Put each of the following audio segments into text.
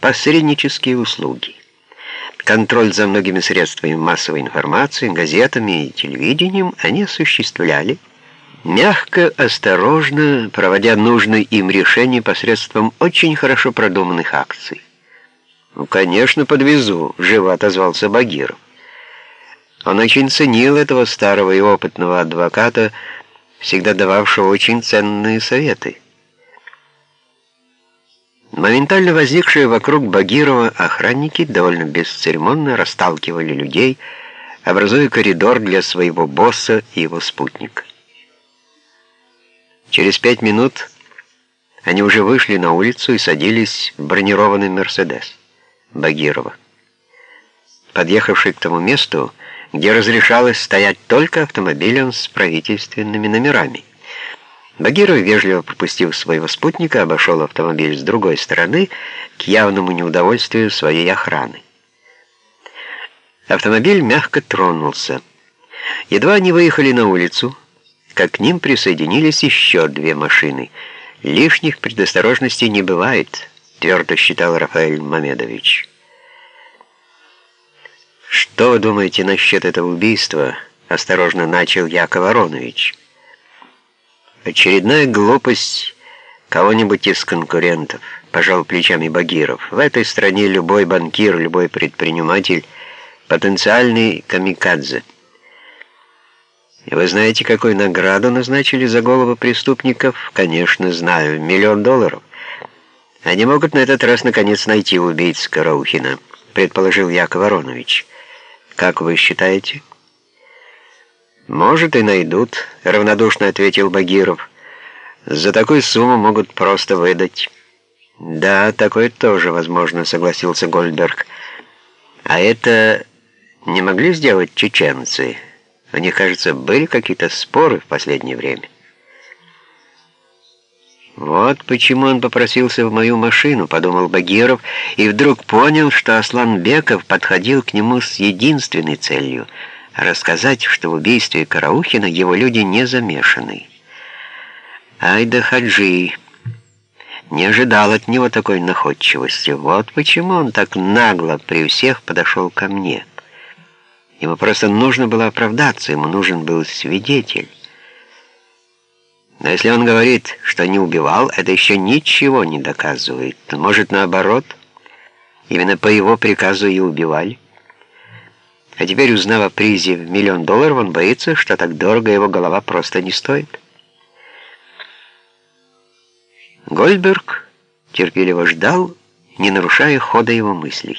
посреднические услуги. Контроль за многими средствами массовой информации, газетами и телевидением они осуществляли, мягко, осторожно, проводя нужные им решения посредством очень хорошо продуманных акций. «Ну, конечно, подвезу», — живо отозвался Багиров. Он очень ценил этого старого и опытного адвоката, всегда дававшего очень ценные советы. Моментально возникшие вокруг Багирова охранники довольно бесцеремонно расталкивали людей, образуя коридор для своего босса и его спутника. Через пять минут они уже вышли на улицу и садились в бронированный «Мерседес» Багирова. Подъехавший к тому месту, где разрешалось стоять только автомобилям с правительственными номерами. Багиров, вежливо пропустив своего спутника, обошел автомобиль с другой стороны к явному неудовольствию своей охраны. Автомобиль мягко тронулся. Едва они выехали на улицу, как к ним присоединились еще две машины. Лишних предосторожностей не бывает, твердо считал Рафаэль Мамедович. «Что вы думаете насчет этого убийства?» — осторожно начал Яков Аронович. «Очередная глупость кого-нибудь из конкурентов», — пожал плечами Багиров. «В этой стране любой банкир, любой предприниматель — потенциальный камикадзе». Вы знаете, какую награду назначили за голову преступников? Конечно, знаю. Миллион долларов. Они могут на этот раз наконец найти убийц Караухина, предположил Яков Аронович. Как вы считаете? Может и найдут, равнодушно ответил Багиров. За такую сумму могут просто выдать. Да, такое тоже возможно, согласился Гольдберг. А это не могли сделать чеченцы? Них, кажется, были какие-то споры в последнее время. «Вот почему он попросился в мою машину», — подумал Багиров, и вдруг понял, что Аслан Беков подходил к нему с единственной целью — рассказать, что в убийстве Караухина его люди не замешаны. «Ай да Хаджи!» Не ожидал от него такой находчивости. Вот почему он так нагло при всех подошел ко мне. Ему просто нужно было оправдаться, ему нужен был свидетель. Но если он говорит, что не убивал, это еще ничего не доказывает. Может, наоборот, именно по его приказу и убивали. А теперь, узнав о призе в миллион долларов, он боится, что так дорого его голова просто не стоит. Гольдберг терпеливо ждал, не нарушая хода его мыслей.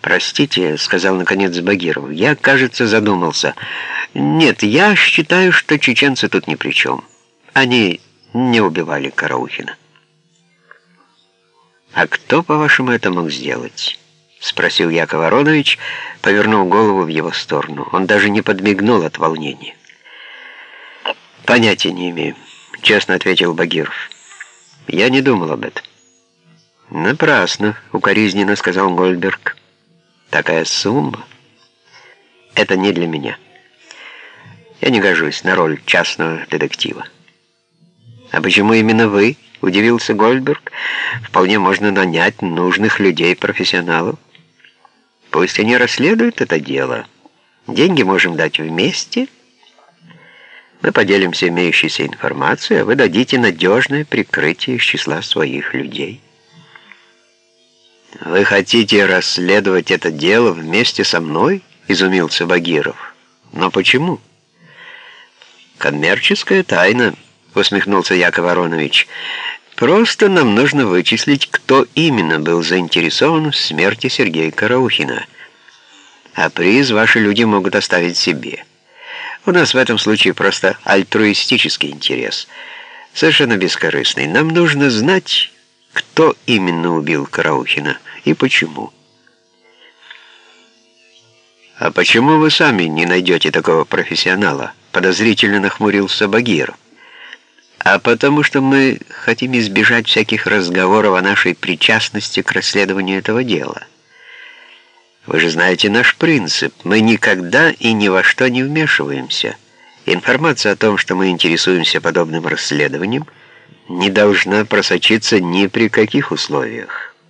«Простите», — сказал наконец Багиров, — «я, кажется, задумался». Нет, я считаю, что чеченцы тут ни при чем. Они не убивали Караухина. «А кто, по-вашему, это мог сделать?» — спросил Яков Аронович, повернув голову в его сторону. Он даже не подмигнул от волнения. «Понятия не имею», — честно ответил Багиров. «Я не думал об этом». «Напрасно», — укоризненно сказал Гольдберг. «Такая сумма — это не для меня». Я не гожусь на роль частного детектива. А почему именно вы? Удивился Гольдберг. Вполне можно нанять нужных людей-профессионалов. Пусть они расследуют это дело. Деньги можем дать вместе. Мы поделимся имеющейся информацией, а вы дадите надежное прикрытие из числа своих людей. «Вы хотите расследовать это дело вместе со мной?» — изумился Багиров. «Но почему?» «Коммерческая тайна», — усмехнулся Яков Аронович. «Просто нам нужно вычислить, кто именно был заинтересован в смерти Сергея Караухина. А приз ваши люди могут оставить себе. У нас в этом случае просто альтруистический интерес, совершенно бескорыстный. Нам нужно знать, кто именно убил Караухина и почему». «А почему вы сами не найдете такого профессионала?» подозрительно нахмурился Багир. «А потому что мы хотим избежать всяких разговоров о нашей причастности к расследованию этого дела. Вы же знаете наш принцип. Мы никогда и ни во что не вмешиваемся. Информация о том, что мы интересуемся подобным расследованием, не должна просочиться ни при каких условиях.